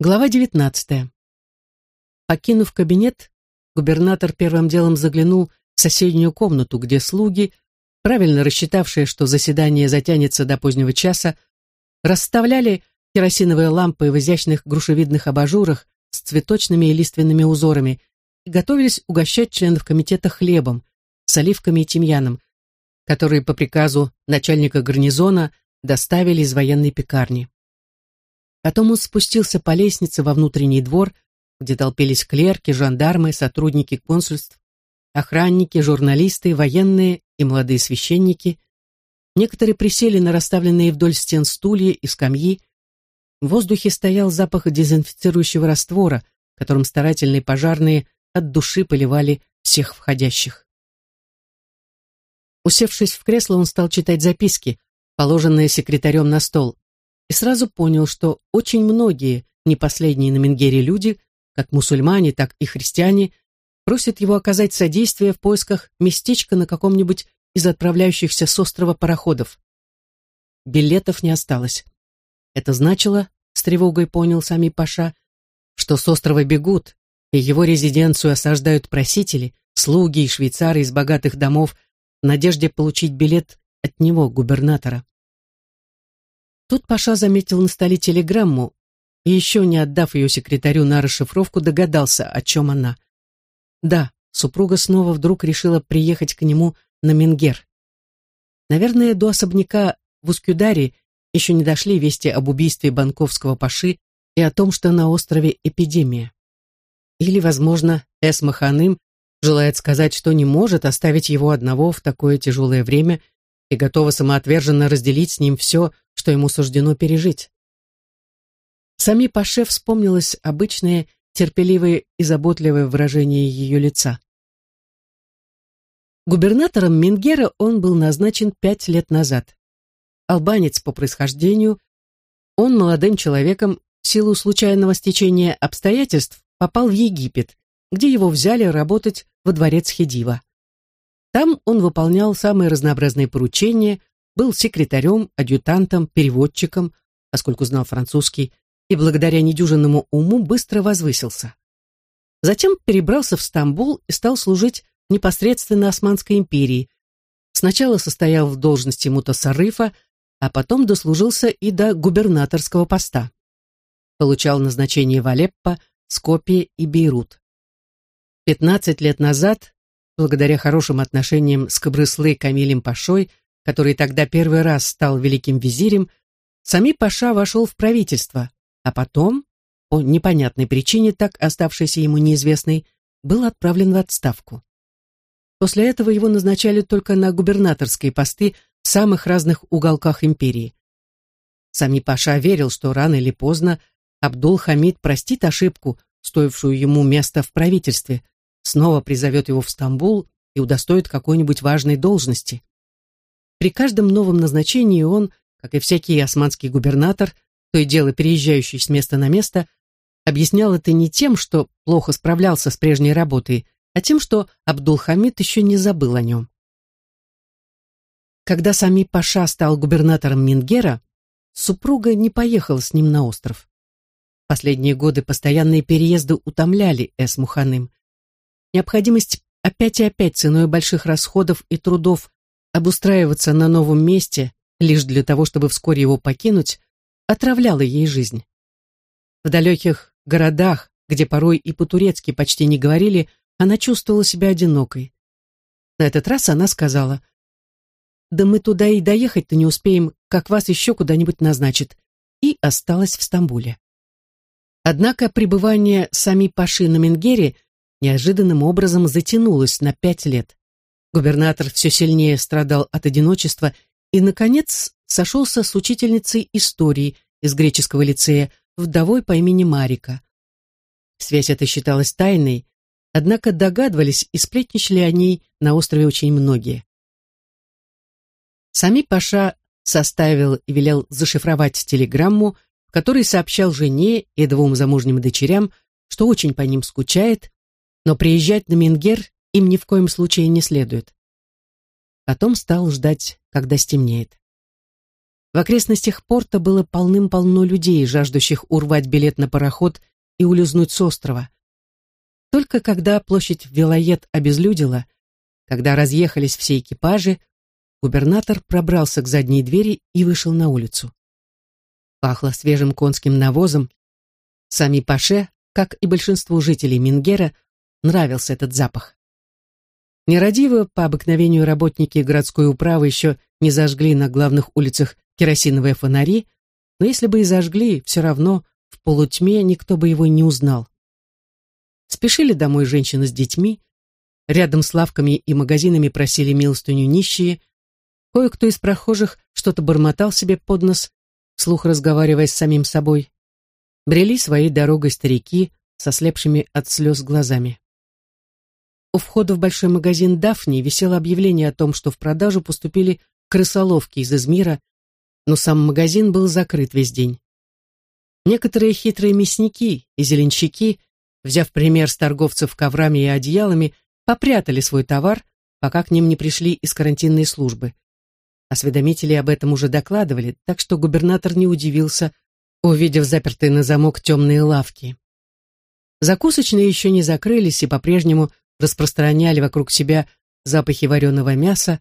Глава 19. Покинув кабинет, губернатор первым делом заглянул в соседнюю комнату, где слуги, правильно рассчитавшие, что заседание затянется до позднего часа, расставляли керосиновые лампы в изящных грушевидных абажурах с цветочными и лиственными узорами и готовились угощать членов комитета хлебом с оливками и тимьяном, которые по приказу начальника гарнизона доставили из военной пекарни. Потом он спустился по лестнице во внутренний двор, где толпились клерки, жандармы, сотрудники консульств, охранники, журналисты, военные и молодые священники. Некоторые присели на расставленные вдоль стен стулья и скамьи. В воздухе стоял запах дезинфицирующего раствора, которым старательные пожарные от души поливали всех входящих. Усевшись в кресло, он стал читать записки, положенные секретарем на стол, сразу понял, что очень многие, не последние на Менгере люди, как мусульмане, так и христиане, просят его оказать содействие в поисках местечка на каком-нибудь из отправляющихся с острова пароходов. Билетов не осталось. Это значило, с тревогой понял сами Паша, что с острова бегут, и его резиденцию осаждают просители, слуги и швейцары из богатых домов в надежде получить билет от него, губернатора. Тут Паша заметил на столе телеграмму и, еще не отдав ее секретарю на расшифровку, догадался, о чем она. Да, супруга снова вдруг решила приехать к нему на Менгер. Наверное, до особняка в Ускюдаре еще не дошли вести об убийстве банковского Паши и о том, что на острове эпидемия. Или, возможно, Эсма Ханым желает сказать, что не может оставить его одного в такое тяжелое время и готова самоотверженно разделить с ним все, что ему суждено пережить. Сами Паше вспомнилось обычное, терпеливое и заботливое выражение ее лица. Губернатором Мингера он был назначен пять лет назад. Албанец по происхождению, он молодым человеком в силу случайного стечения обстоятельств попал в Египет, где его взяли работать во дворец Хедива. Там он выполнял самые разнообразные поручения, был секретарем, адъютантом, переводчиком, поскольку знал французский, и благодаря недюжинному уму быстро возвысился. Затем перебрался в Стамбул и стал служить непосредственно Османской империи. Сначала состоял в должности мутасаррифа, а потом дослужился и до губернаторского поста. Получал назначение в Алеппо, Скопье и Бейрут. 15 лет назад, благодаря хорошим отношениям с Кабрыслы Камилем Пашой, который тогда первый раз стал великим визирем, Сами Паша вошел в правительство, а потом, по непонятной причине, так оставшейся ему неизвестной, был отправлен в отставку. После этого его назначали только на губернаторские посты в самых разных уголках империи. Сами Паша верил, что рано или поздно Абдул-Хамид простит ошибку, стоившую ему место в правительстве, снова призовет его в Стамбул и удостоит какой-нибудь важной должности. При каждом новом назначении он, как и всякий османский губернатор, то и дело переезжающий с места на место, объяснял это не тем, что плохо справлялся с прежней работой, а тем, что Абдул-Хамид еще не забыл о нем. Когда Сами Паша стал губернатором Мингера, супруга не поехала с ним на остров. Последние годы постоянные переезды утомляли Эс-Муханым. Необходимость опять и опять ценой больших расходов и трудов обустраиваться на новом месте лишь для того, чтобы вскоре его покинуть, отравляла ей жизнь. В далеких городах, где порой и по-турецки почти не говорили, она чувствовала себя одинокой. На этот раз она сказала, «Да мы туда и доехать-то не успеем, как вас еще куда-нибудь назначат», и осталась в Стамбуле. Однако пребывание сами Паши на Менгере неожиданным образом затянулось на пять лет. Губернатор все сильнее страдал от одиночества и, наконец, сошелся с учительницей истории из греческого лицея, вдовой по имени Марика. Связь эта считалась тайной, однако догадывались и сплетничали о ней на острове очень многие. Сами Паша составил и велел зашифровать телеграмму, в которой сообщал жене и двум замужним дочерям, что очень по ним скучает, но приезжать на Менгер им ни в коем случае не следует. Потом стал ждать, когда стемнеет. В окрестностях порта было полным-полно людей, жаждущих урвать билет на пароход и улизнуть с острова. Только когда площадь Вилоед обезлюдила, когда разъехались все экипажи, губернатор пробрался к задней двери и вышел на улицу. Пахло свежим конским навозом. Сами Паше, как и большинству жителей Мингера, нравился этот запах. Нерадиво, по обыкновению работники городской управы еще не зажгли на главных улицах керосиновые фонари, но если бы и зажгли, все равно в полутьме никто бы его не узнал. Спешили домой женщины с детьми, рядом с лавками и магазинами просили милостыню нищие, кое-кто из прохожих что-то бормотал себе под нос, вслух разговаривая с самим собой. Брели своей дорогой старики со слепшими от слез глазами. У входа в большой магазин «Дафни» висело объявление о том, что в продажу поступили крысоловки из Измира но сам магазин был закрыт весь день. Некоторые хитрые мясники и зеленщики, взяв пример с торговцев коврами и одеялами, попрятали свой товар, пока к ним не пришли из карантинной службы. Осведомители об этом уже докладывали, так что губернатор не удивился, увидев запертые на замок темные лавки. Закусочные еще не закрылись и по-прежнему распространяли вокруг себя запахи вареного мяса,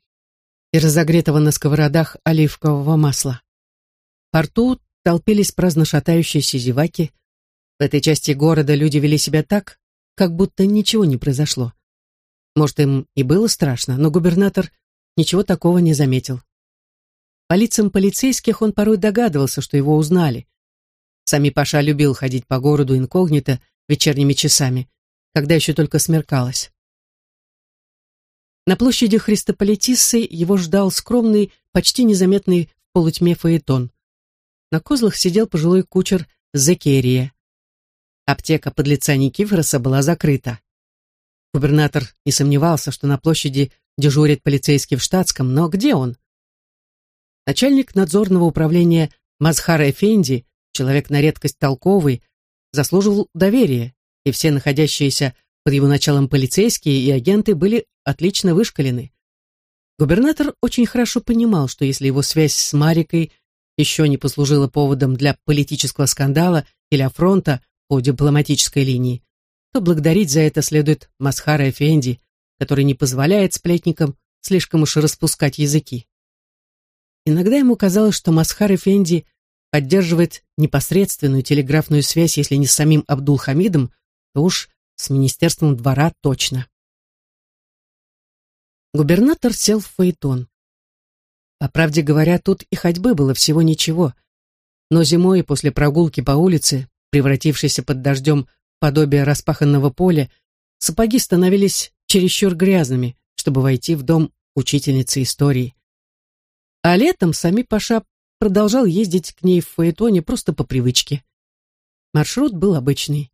и разогретого на сковородах оливкового масла. В порту толпились праздно шатающиеся зеваки. В этой части города люди вели себя так, как будто ничего не произошло. Может, им и было страшно, но губернатор ничего такого не заметил. По лицам полицейских он порой догадывался, что его узнали. Сами Паша любил ходить по городу инкогнито вечерними часами, когда еще только смеркалось. На площади Христополитиссы его ждал скромный, почти незаметный в полутьме фаэтон. На козлах сидел пожилой кучер Зекерия. Аптека подлеца Никифороса была закрыта. Губернатор не сомневался, что на площади дежурит полицейский в штатском, но где он? Начальник надзорного управления Мазхар Эфенди, человек на редкость толковый, заслуживал доверия, и все находящиеся под его началом полицейские и агенты были отлично вышкалены. Губернатор очень хорошо понимал, что если его связь с Марикой еще не послужила поводом для политического скандала или афронта по дипломатической линии, то благодарить за это следует Масхара Эфенди, который не позволяет сплетникам слишком уж распускать языки. Иногда ему казалось, что Масхар Эфенди поддерживает непосредственную телеграфную связь, если не с самим Абдул-Хамидом, то уж с Министерством двора точно. Губернатор сел в фаэтон. По правде говоря, тут и ходьбы было всего ничего. Но зимой, после прогулки по улице, превратившейся под дождем в подобие распаханного поля, сапоги становились чересчур грязными, чтобы войти в дом учительницы истории. А летом сами Паша продолжал ездить к ней в фаэтоне просто по привычке. Маршрут был обычный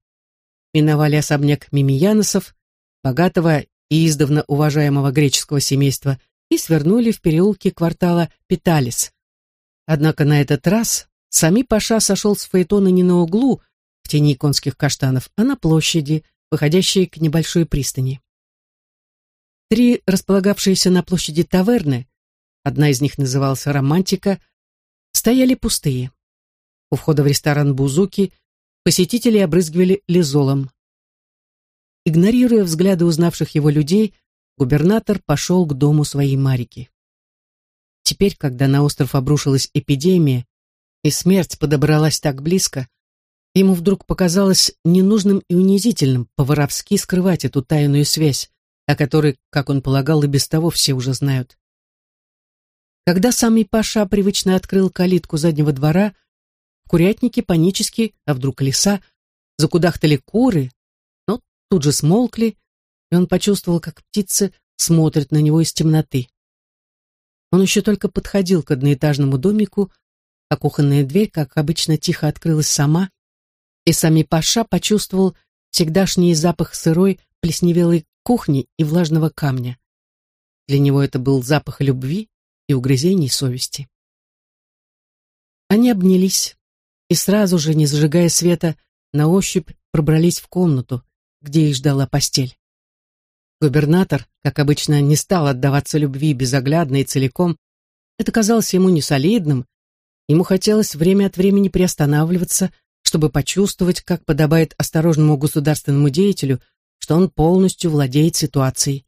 миновали особняк Мимияносов, богатого и издавна уважаемого греческого семейства, и свернули в переулке квартала Питалис. Однако на этот раз сами Паша сошел с фаэтона не на углу, в тени конских каштанов, а на площади, выходящей к небольшой пристани. Три располагавшиеся на площади таверны, одна из них называлась «Романтика», стояли пустые. У входа в ресторан «Бузуки» Посетители обрызгивали лизолом. Игнорируя взгляды узнавших его людей, губернатор пошел к дому своей Марики. Теперь, когда на остров обрушилась эпидемия, и смерть подобралась так близко, ему вдруг показалось ненужным и унизительным по-воровски скрывать эту тайную связь, о которой, как он полагал, и без того все уже знают. Когда самый Паша привычно открыл калитку заднего двора, Курятники панически, а вдруг лиса, закудахтали куры, но тут же смолкли, и он почувствовал, как птицы смотрят на него из темноты. Он еще только подходил к одноэтажному домику, а кухонная дверь, как обычно, тихо открылась сама, и сами Паша почувствовал всегдашний запах сырой, плесневелой кухни и влажного камня. Для него это был запах любви и угрызений совести. Они обнялись и сразу же, не зажигая света, на ощупь пробрались в комнату, где их ждала постель. Губернатор, как обычно, не стал отдаваться любви безоглядно и целиком. Это казалось ему несолидным, Ему хотелось время от времени приостанавливаться, чтобы почувствовать, как подобает осторожному государственному деятелю, что он полностью владеет ситуацией.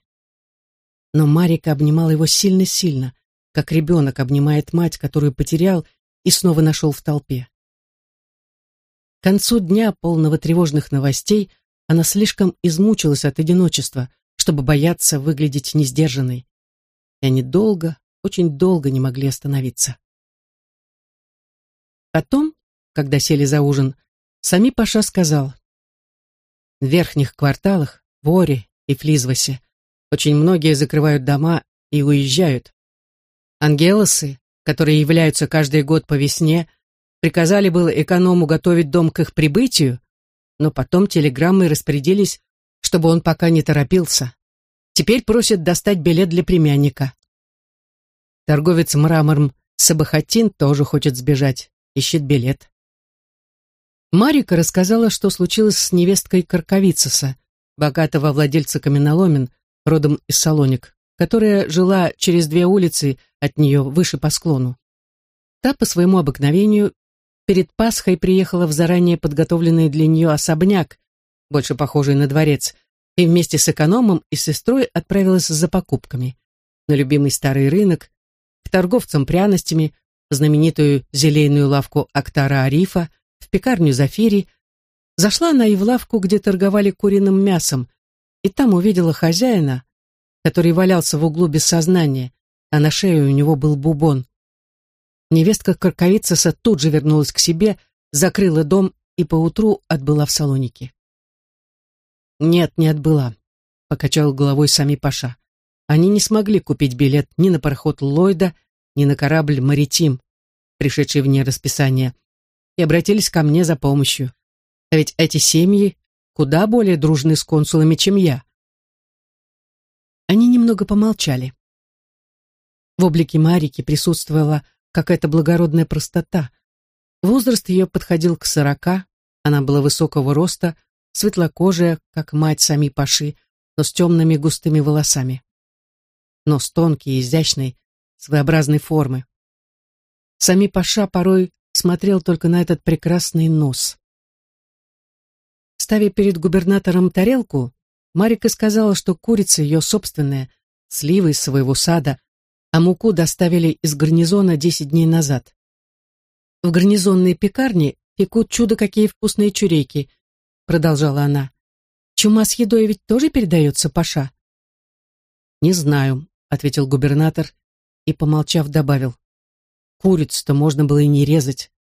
Но Марика обнимала его сильно-сильно, как ребенок обнимает мать, которую потерял и снова нашел в толпе. К концу дня, полного тревожных новостей, она слишком измучилась от одиночества, чтобы бояться выглядеть несдержанной. И они долго, очень долго не могли остановиться. Потом, когда сели за ужин, Сами Паша сказал, «В верхних кварталах, в Оре и Флизвасе, очень многие закрывают дома и уезжают. Ангелосы, которые являются каждый год по весне, приказали было эконому готовить дом к их прибытию, но потом телеграммы распорядились, чтобы он пока не торопился. Теперь просят достать билет для племянника. Торговец мрамором Сабахатин тоже хочет сбежать ищет билет. Марика рассказала, что случилось с невесткой Карковицеса, богатого владельца каменоломен, родом из Салоник, которая жила через две улицы от нее выше по склону. Та, по своему обыкновению, перед Пасхой приехала в заранее подготовленный для нее особняк, больше похожий на дворец, и вместе с экономом и сестрой отправилась за покупками на любимый старый рынок, к торговцам пряностями, знаменитую зелейную лавку Актара Арифа, в пекарню Зафири, зашла она и в лавку, где торговали куриным мясом, и там увидела хозяина, который валялся в углу без сознания, а на шее у него был бубон. Невестка Карковицеса тут же вернулась к себе, закрыла дом и поутру отбыла в Салоники. «Нет, не отбыла», — покачал головой сами Паша. «Они не смогли купить билет ни на пароход Ллойда, ни на корабль «Маритим», пришедший вне расписания, и обратились ко мне за помощью. А ведь эти семьи куда более дружны с консулами, чем я. Они немного помолчали. В облике Марики присутствовала какая-то благородная простота. Возраст ее подходил к сорока, она была высокого роста, светлокожая, как мать сами Паши, но с темными густыми волосами. Нос тонкий, изящный, своеобразной формы. Сами Паша порой смотрел только на этот прекрасный нос. Ставя перед губернатором тарелку, Марика сказала, что курица ее собственная, сливы из своего сада, а муку доставили из гарнизона десять дней назад. В гарнизонной пекарне пекут чудо какие вкусные чурейки, продолжала она. Чума с едой ведь тоже передается, Паша? Не знаю, ответил губернатор и, помолчав, добавил. Курицу-то можно было и не резать.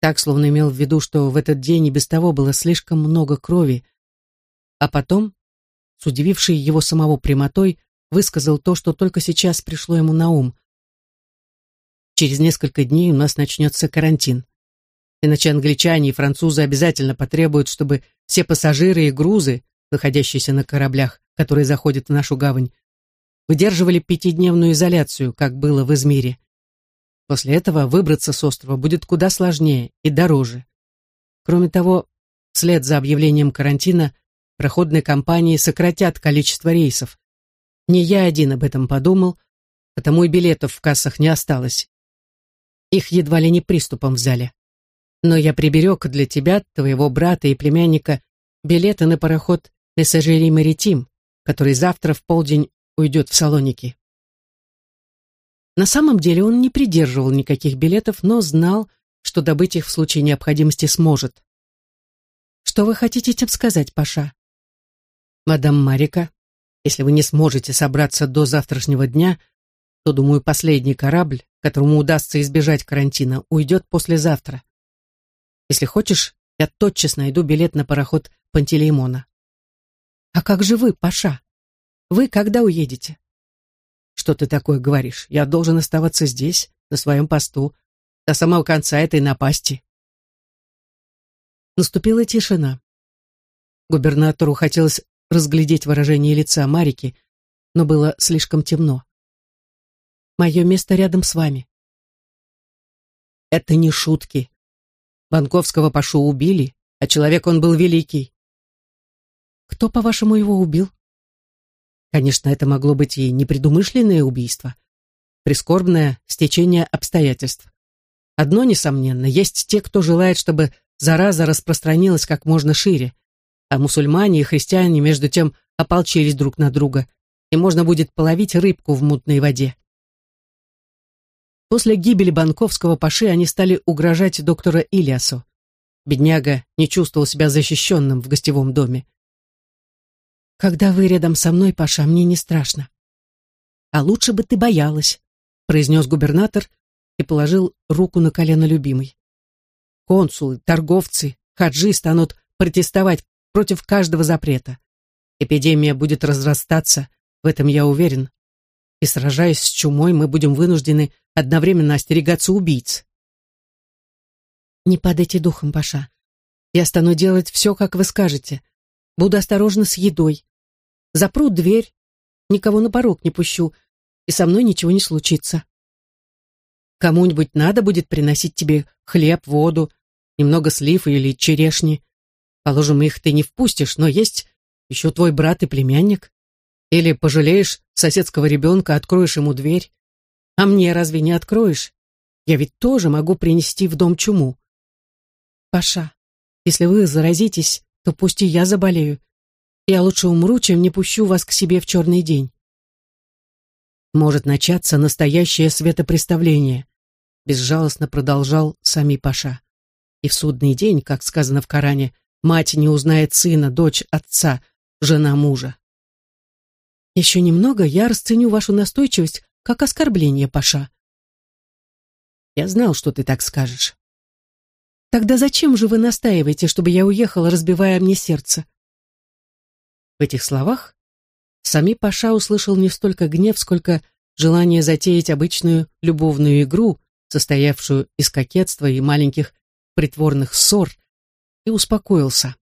Так, словно имел в виду, что в этот день и без того было слишком много крови. А потом, с удивившей его самого прямотой, высказал то, что только сейчас пришло ему на ум. Через несколько дней у нас начнется карантин. Иначе англичане и французы обязательно потребуют, чтобы все пассажиры и грузы, находящиеся на кораблях, которые заходят в нашу гавань, выдерживали пятидневную изоляцию, как было в Измире. После этого выбраться с острова будет куда сложнее и дороже. Кроме того, вслед за объявлением карантина проходные компании сократят количество рейсов. Не я один об этом подумал, потому и билетов в кассах не осталось. Их едва ли не приступом взяли. Но я приберег для тебя, твоего брата и племянника билеты на пароход «Мессажери Маритим», который завтра в полдень уйдет в Салоники. На самом деле он не придерживал никаких билетов, но знал, что добыть их в случае необходимости сможет. «Что вы хотите этим сказать, Паша?» «Мадам Марика, если вы не сможете собраться до завтрашнего дня, то, думаю, последний корабль, которому удастся избежать карантина, уйдет послезавтра. Если хочешь, я тотчас найду билет на пароход Пантелеймона». «А как же вы, Паша? Вы когда уедете?» Что ты такое говоришь? Я должен оставаться здесь, на своем посту, до самого конца этой напасти. Наступила тишина. Губернатору хотелось разглядеть выражение лица Марики, но было слишком темно. «Мое место рядом с вами». «Это не шутки. Банковского Пашу убили, а человек он был великий». «Кто, по-вашему, его убил?» Конечно, это могло быть и непредумышленное убийство. Прискорбное стечение обстоятельств. Одно несомненно, есть те, кто желает, чтобы зараза распространилась как можно шире, а мусульмане и христиане между тем ополчились друг на друга, и можно будет половить рыбку в мутной воде. После гибели банковского паши они стали угрожать доктора Ильясу. Бедняга не чувствовал себя защищенным в гостевом доме. «Когда вы рядом со мной, Паша, мне не страшно». «А лучше бы ты боялась», — произнес губернатор и положил руку на колено любимой. «Консулы, торговцы, хаджи станут протестовать против каждого запрета. Эпидемия будет разрастаться, в этом я уверен. И сражаясь с чумой, мы будем вынуждены одновременно остерегаться убийц. Не падайте духом, Паша. Я стану делать все, как вы скажете. Буду осторожна с едой. Запру дверь, никого на порог не пущу, и со мной ничего не случится. Кому-нибудь надо будет приносить тебе хлеб, воду, немного слив или черешни. Положим, их ты не впустишь, но есть еще твой брат и племянник. Или пожалеешь соседского ребенка, откроешь ему дверь. А мне разве не откроешь? Я ведь тоже могу принести в дом чуму. Паша, если вы заразитесь, то пусть и я заболею. Я лучше умру, чем не пущу вас к себе в черный день. Может начаться настоящее светопреставление, безжалостно продолжал сами Паша. И в судный день, как сказано в Коране, мать не узнает сына, дочь отца, жена мужа. Еще немного я расценю вашу настойчивость как оскорбление, Паша. Я знал, что ты так скажешь. Тогда зачем же вы настаиваете, чтобы я уехала, разбивая мне сердце? В этих словах сами Паша услышал не столько гнев, сколько желание затеять обычную любовную игру, состоявшую из кокетства и маленьких притворных ссор, и успокоился.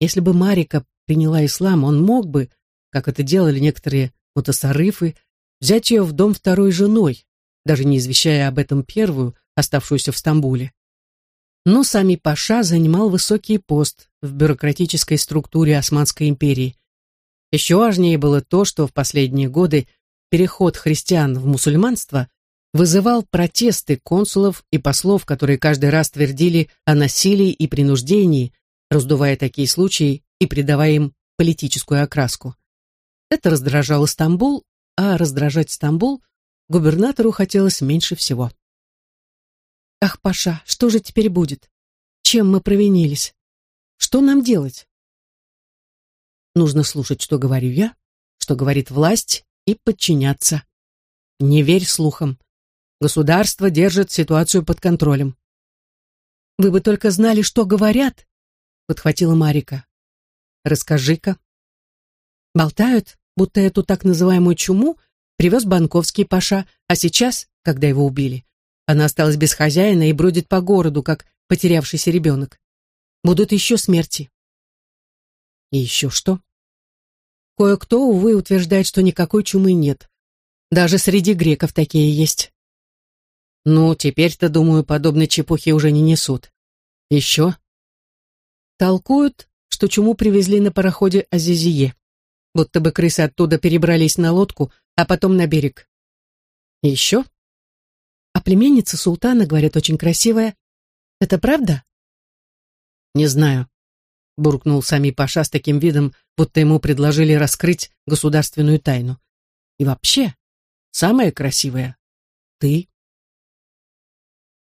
Если бы Марика приняла ислам, он мог бы, как это делали некоторые мутасарыфы, взять ее в дом второй женой, даже не извещая об этом первую, оставшуюся в Стамбуле но сами Паша занимал высокий пост в бюрократической структуре Османской империи. Еще важнее было то, что в последние годы переход христиан в мусульманство вызывал протесты консулов и послов, которые каждый раз твердили о насилии и принуждении, раздувая такие случаи и придавая им политическую окраску. Это раздражало Стамбул, а раздражать Стамбул губернатору хотелось меньше всего. Ах, Паша, что же теперь будет? Чем мы провинились? Что нам делать? Нужно слушать, что говорю я, что говорит власть, и подчиняться. Не верь слухам. Государство держит ситуацию под контролем. Вы бы только знали, что говорят, подхватила Марика. Расскажи-ка. Болтают, будто эту так называемую чуму привез банковский Паша, а сейчас, когда его убили, она осталась без хозяина и бродит по городу, как потерявшийся ребенок. Будут еще смерти. И еще что? Кое-кто, увы, утверждает, что никакой чумы нет. Даже среди греков такие есть. Ну, теперь-то, думаю, подобной чепухи уже не несут. Еще? Толкуют, что чуму привезли на пароходе Азизие. Будто бы крысы оттуда перебрались на лодку, а потом на берег. Еще? А племянница султана, говорят, очень красивая. Это правда? Не знаю, буркнул сами Паша с таким видом, будто ему предложили раскрыть государственную тайну. И вообще, самая красивая — ты.